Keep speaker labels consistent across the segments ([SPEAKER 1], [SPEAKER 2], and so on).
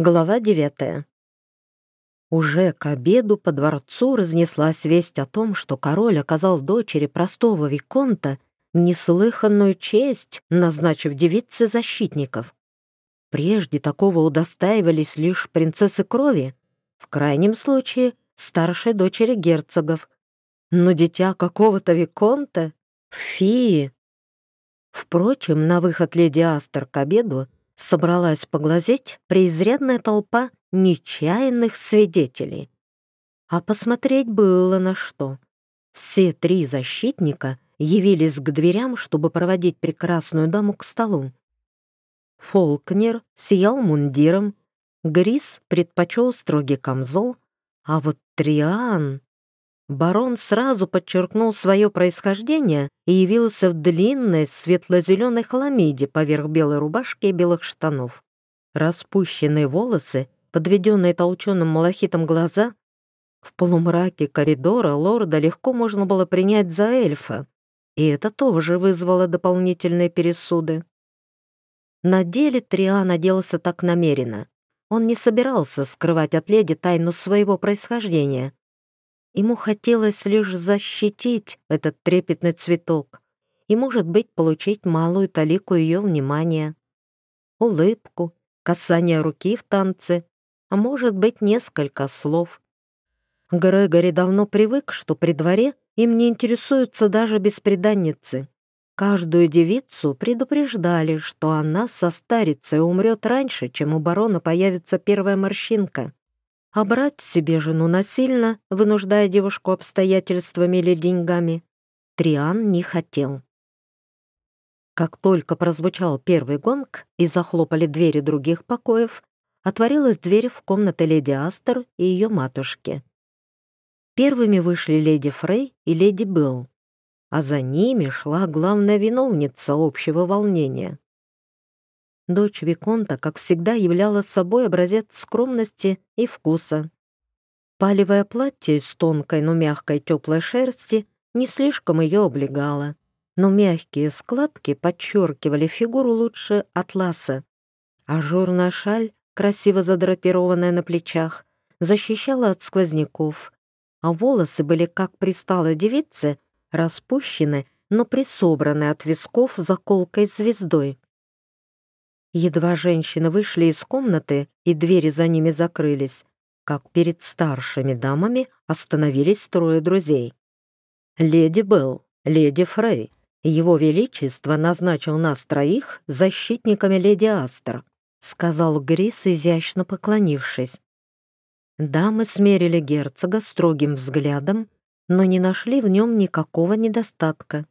[SPEAKER 1] Глава девятая. Уже к обеду по дворцу разнеслась весть о том, что король оказал дочери простого виконта неслыханную честь, назначив девице защитников. Прежде такого удостаивались лишь принцессы крови, в крайнем случае старшей дочери герцогов. Но дитя какого-то виконта — фии. Впрочем, на выход леди Астер к обеду собралась поглазеть преизрядная толпа нечаянных свидетелей. А посмотреть было на что. Все три защитника явились к дверям, чтобы проводить прекрасную даму к столу. Фолкнер сиял мундиром, Грис предпочел строгий камзол, а вот Триан... Барон сразу подчеркнул свое происхождение и явился в длинной светло-зеленой хламиде поверх белой рубашки и белых штанов. Распущенные волосы, подведенные толченым малахитом глаза, в полумраке коридора лорда легко можно было принять за эльфа, и это тоже вызвало дополнительные пересуды. На деле Триан оделся так намеренно. Он не собирался скрывать от леди тайну своего происхождения — Ему хотелось лишь защитить этот трепетный цветок и, может быть, получить малую талику ее внимания. Улыбку, касание руки в танце, а может быть, несколько слов. Грегори давно привык, что при дворе им не интересуются даже беспреданницы. Каждую девицу предупреждали, что она состарится и умрет раньше, чем у барона появится первая морщинка а брать себе жену насильно, вынуждая девушку обстоятельствами или деньгами, Триан не хотел. Как только прозвучал первый гонг и захлопали двери других покоев, отворилась дверь в комнаты леди Астер и ее матушки. Первыми вышли леди Фрей и леди Белл, а за ними шла главная виновница общего волнения. Дочь Виконта, как всегда, являла собой образец скромности и вкуса. Палевое платье из тонкой, но мягкой теплой шерсти не слишком ее облегало, но мягкие складки подчеркивали фигуру лучше атласа. Ажурная шаль, красиво задрапированная на плечах, защищала от сквозняков, а волосы были, как пристала девице, распущены, но присобраны от висков заколкой звездой. Едва женщины вышли из комнаты и двери за ними закрылись, как перед старшими дамами остановились трое друзей. «Леди Белл, леди Фрей, его Величество назначил нас троих защитниками леди Астер», сказал Грис, изящно поклонившись. Дамы смерили герцога строгим взглядом, но не нашли в нем никакого недостатка.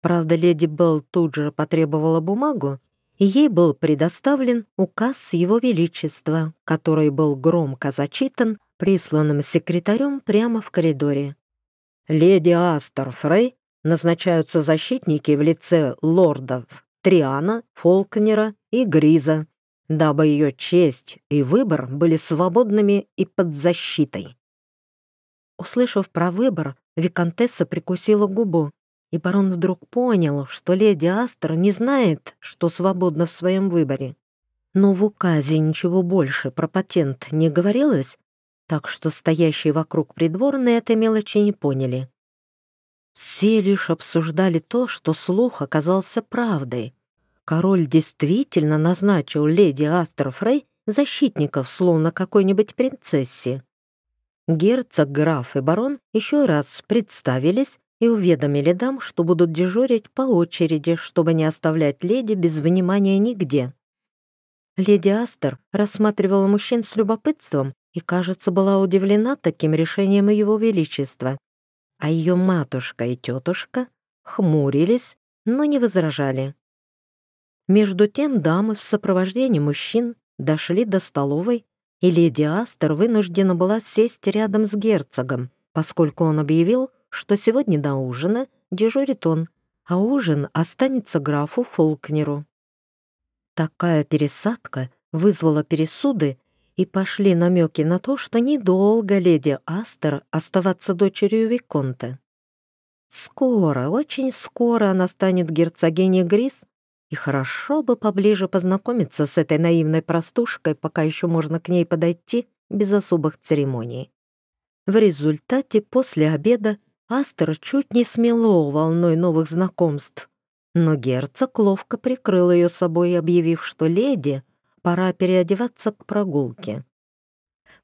[SPEAKER 1] Правда, леди Белл тут же потребовала бумагу, и ей был предоставлен указ Его Величества, который был громко зачитан присланным секретарем прямо в коридоре. «Леди Астер Фрей назначаются защитники в лице лордов Триана, Фолкнера и Гриза, дабы ее честь и выбор были свободными и под защитой». Услышав про выбор, Викантесса прикусила губу и барон вдруг понял, что леди Астер не знает, что свободна в своем выборе. Но в указе ничего больше про патент не говорилось, так что стоящие вокруг придворные этой мелочи не поняли. Все лишь обсуждали то, что слух оказался правдой. Король действительно назначил леди Астер Фрей защитников, словно какой-нибудь принцессе. Герцог, граф и барон еще раз представились и уведомили дам, что будут дежурить по очереди, чтобы не оставлять леди без внимания нигде. Леди Астер рассматривала мужчин с любопытством и, кажется, была удивлена таким решением его величества. А ее матушка и тетушка хмурились, но не возражали. Между тем дамы в сопровождении мужчин дошли до столовой, и леди Астер вынуждена была сесть рядом с герцогом, поскольку он объявил, что сегодня до ужина дежурит он, а ужин останется графу Фолкнеру. Такая пересадка вызвала пересуды, и пошли намеки на то, что недолго леди Астер оставаться дочерью Виконта. Скоро, очень скоро она станет герцогиней Грис, и хорошо бы поближе познакомиться с этой наивной простушкой, пока еще можно к ней подойти без особых церемоний. В результате после обеда Астер чуть не смело волной новых знакомств, но герцог ловко прикрыл ее собой, объявив, что леди пора переодеваться к прогулке.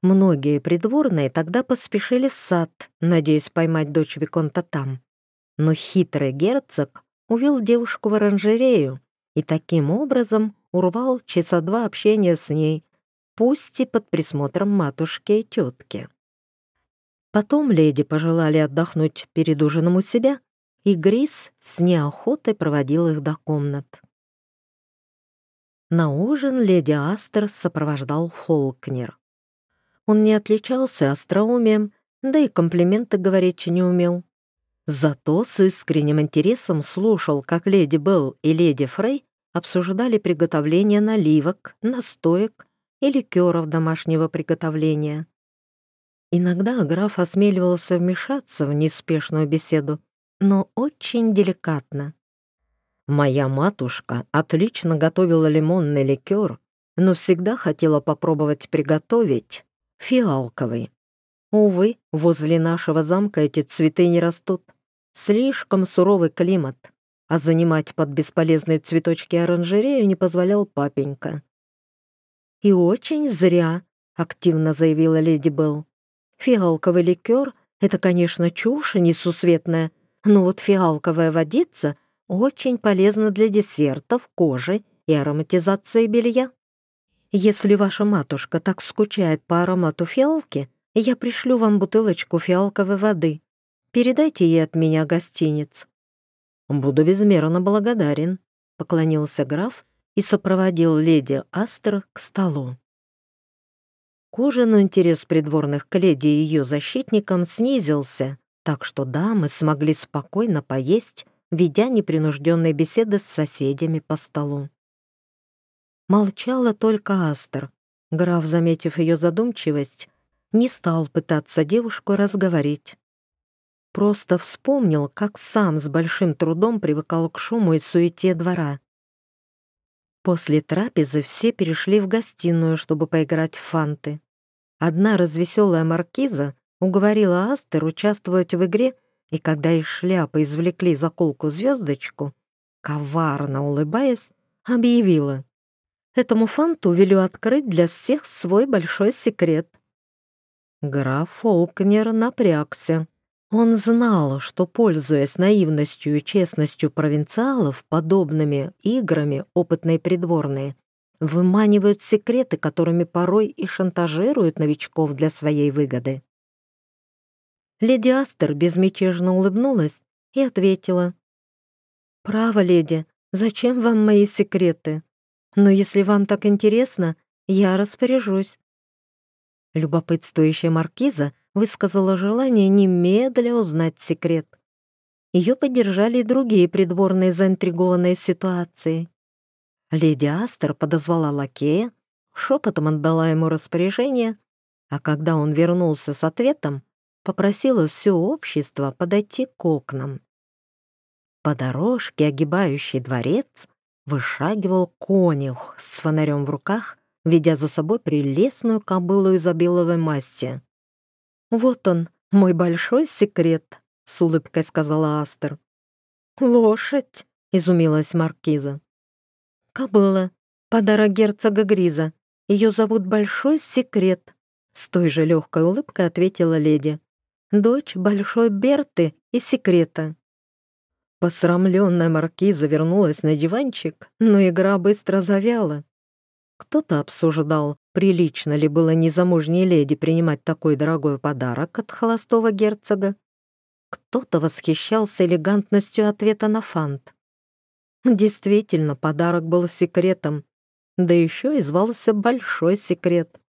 [SPEAKER 1] Многие придворные тогда поспешили в сад, надеясь поймать дочь Виконта там. Но хитрый герцог увел девушку в оранжерею и таким образом урвал часа два общения с ней, пусть и под присмотром матушки и тетки. Потом леди пожелали отдохнуть перед ужином у себя, и Грис с неохотой проводил их до комнат. На ужин леди Астер сопровождал Фолкнер. Он не отличался остроумием, да и комплименты говорить не умел. Зато с искренним интересом слушал, как леди Белл и леди Фрей обсуждали приготовление наливок, настоек и ликеров домашнего приготовления. Иногда граф осмеливался вмешаться в неспешную беседу, но очень деликатно. Моя матушка отлично готовила лимонный ликер, но всегда хотела попробовать приготовить фиалковый. Увы, возле нашего замка эти цветы не растут. Слишком суровый климат, а занимать под бесполезные цветочки оранжерею не позволял папенька. «И очень зря», — активно заявила леди Белл. «Фиалковый ликер — это, конечно, чушь несусветная, но вот фиалковая водица очень полезна для десертов, кожи и ароматизации белья. Если ваша матушка так скучает по аромату фиалки, я пришлю вам бутылочку фиалковой воды. Передайте ей от меня гостиниц». «Буду безмерно благодарен», — поклонился граф и сопроводил леди Астер к столу. К ужину интерес придворных к леди и ее защитникам снизился, так что дамы смогли спокойно поесть, ведя непринужденные беседы с соседями по столу. Молчала только Астер. Граф, заметив ее задумчивость, не стал пытаться девушку разговорить. Просто вспомнил, как сам с большим трудом привыкал к шуму и суете двора. После трапезы все перешли в гостиную, чтобы поиграть в фанты. Одна развеселая маркиза уговорила Астер участвовать в игре, и когда из шляпы извлекли заколку-звездочку, коварно улыбаясь, объявила. Этому фанту велю открыть для всех свой большой секрет. Граф Фолкнер напрягся. Он знал, что, пользуясь наивностью и честностью провинциалов, подобными играми опытные придворные выманивают секреты, которыми порой и шантажируют новичков для своей выгоды. Леди Астер безмятежно улыбнулась и ответила. «Право, леди, зачем вам мои секреты? но если вам так интересно, я распоряжусь». Любопытствующая маркиза высказала желание немедля узнать секрет. Ее поддержали и другие придворные заинтригованные ситуацией. Леди Астер подозвала лакея, шепотом отдала ему распоряжение, а когда он вернулся с ответом, попросила все общество подойти к окнам. По дорожке, огибающей дворец, вышагивал конюх с фонарем в руках, ведя за собой прелестную кобылу из обиловой масти. «Вот он, мой большой секрет», — с улыбкой сказала Астер. «Лошадь», — изумилась маркиза. «Кобыла, подарок герцога Гриза. Ее зовут Большой Секрет», — с той же легкой улыбкой ответила леди. «Дочь Большой Берты и Секрета». Посрамленная маркиза вернулась на диванчик, но игра быстро завяла. Кто-то обсуждал, прилично ли было незамужней леди принимать такой дорогой подарок от холостого герцога. Кто-то восхищался элегантностью ответа на фант. Действительно, подарок был секретом, да еще и звался «Большой секрет».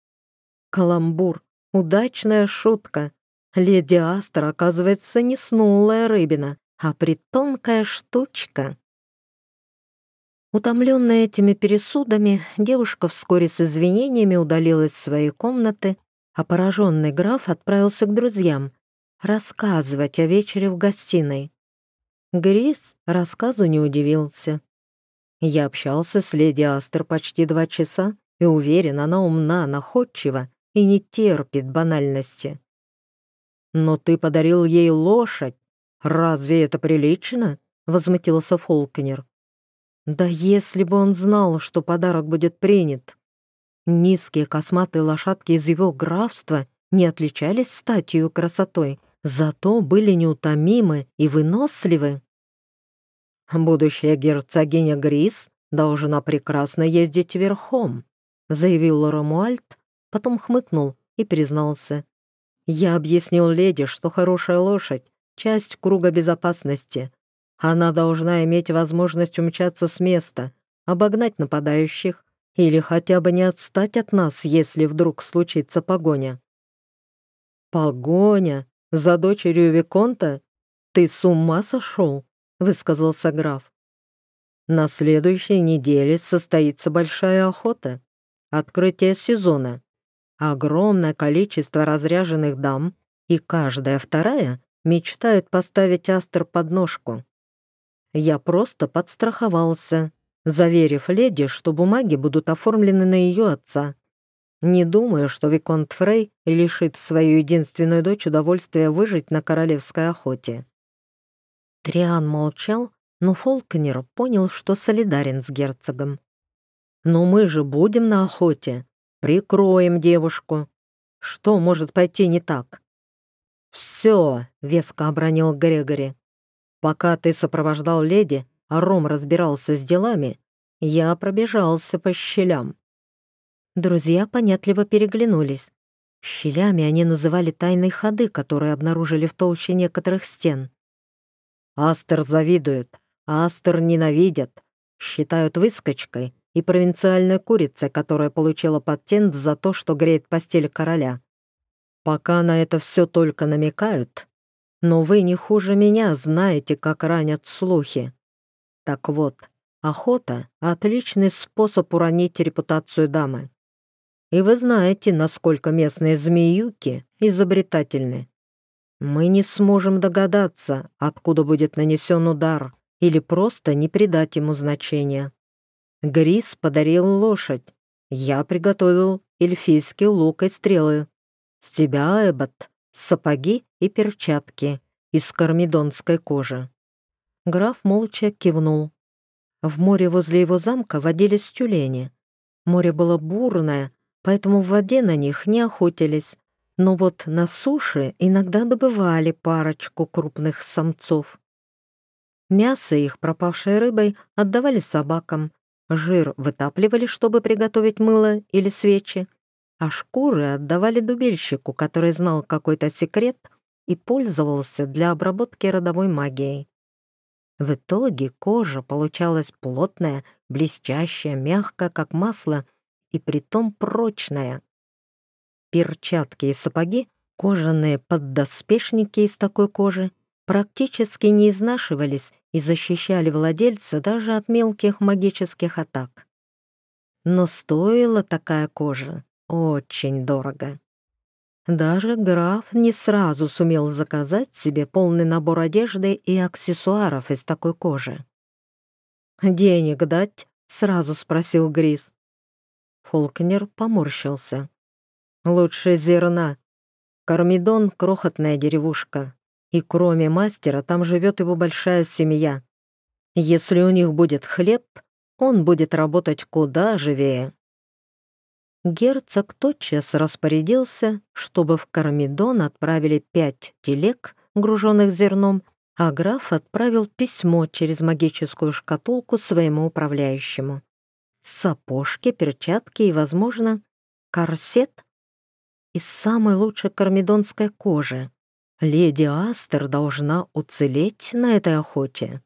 [SPEAKER 1] Каламбур, удачная шутка. Леди Астра, оказывается, не снулая рыбина, а притонкая штучка. Утомленная этими пересудами, девушка вскоре с извинениями удалилась в свои комнаты, а пораженный граф отправился к друзьям рассказывать о вечере в гостиной. Грис рассказу не удивился. Я общался с леди Астер почти два часа и уверен, она умна, находчива и не терпит банальности. «Но ты подарил ей лошадь. Разве это прилично?» — возмутился Фолкнер. «Да если бы он знал, что подарок будет принят!» Низкие косматые лошадки из его графства не отличались статью красотой, зато были неутомимы и выносливы. «Будущая герцогиня Грис должна прекрасно ездить верхом», заявил Ромуальд, потом хмыкнул и признался. «Я объяснил леди, что хорошая лошадь — часть круга безопасности. Она должна иметь возможность умчаться с места, обогнать нападающих или хотя бы не отстать от нас, если вдруг случится погоня». «Погоня? За дочерью Виконта? Ты с ума сошел?» — высказался граф. «На следующей неделе состоится большая охота открытие сезона. Огромное количество разряженных дам, и каждая вторая мечтает поставить Астер под ножку. Я просто подстраховался, заверив леди, что бумаги будут оформлены на ее отца. Не думаю, что Виконт Фрей лишит свою единственную дочь удовольствия выжить на королевской охоте. Триан молчал, но Фолкнер понял, что солидарен с герцогом. Но мы же будем на охоте. Прикроем девушку. Что может пойти не так? Все, веско обронил Грегори. Пока ты сопровождал леди, а Ром разбирался с делами, я пробежался по щелям. Друзья понятливо переглянулись. Щелями они называли тайные ходы, которые обнаружили в толще некоторых стен. Астер завидуют, Астер ненавидят, считают выскочкой и провинциальная курица, которая получила патент за то, что греет постель короля. Пока на это все только намекают, но вы не хуже меня знаете, как ранят слухи. Так вот, охота — отличный способ уронить репутацию дамы. И вы знаете, насколько местные змеюки изобретательны. Мы не сможем догадаться, откуда будет нанесен удар, или просто не придать ему значения. Грис подарил лошадь. Я приготовил эльфийский лук и стрелы. С тебя, Эббот, сапоги и перчатки из кармидонской кожи. Граф молча кивнул. В море возле его замка водились тюлени. Море было бурное, поэтому в воде на них не охотились. Но вот на суше иногда добывали парочку крупных самцов. Мясо их, пропавшей рыбой, отдавали собакам, Жир вытапливали, чтобы приготовить мыло или свечи, а шкуры отдавали дубельщику, который знал какой-то секрет и пользовался для обработки родовой магией. В итоге кожа получалась плотная, блестящая, мягкая, как масло, и притом прочная. Перчатки и сапоги, кожаные поддоспешники из такой кожи, практически не изнашивались и защищали владельца даже от мелких магических атак. Но стоила такая кожа очень дорого. Даже граф не сразу сумел заказать себе полный набор одежды и аксессуаров из такой кожи. «Денег дать?» — сразу спросил Грис. Фолкнер поморщился. «Лучше зерна. Кармидон — крохотная деревушка. И кроме мастера там живет его большая семья. Если у них будет хлеб, он будет работать куда живее. Герцог тотчас распорядился, чтобы в Кармидон отправили пять телег, груженных зерном, а граф отправил письмо через магическую шкатулку своему управляющему. Сапожки, перчатки и, возможно, корсет из самой лучшей кармидонской кожи. Леди Астер должна уцелеть на этой охоте.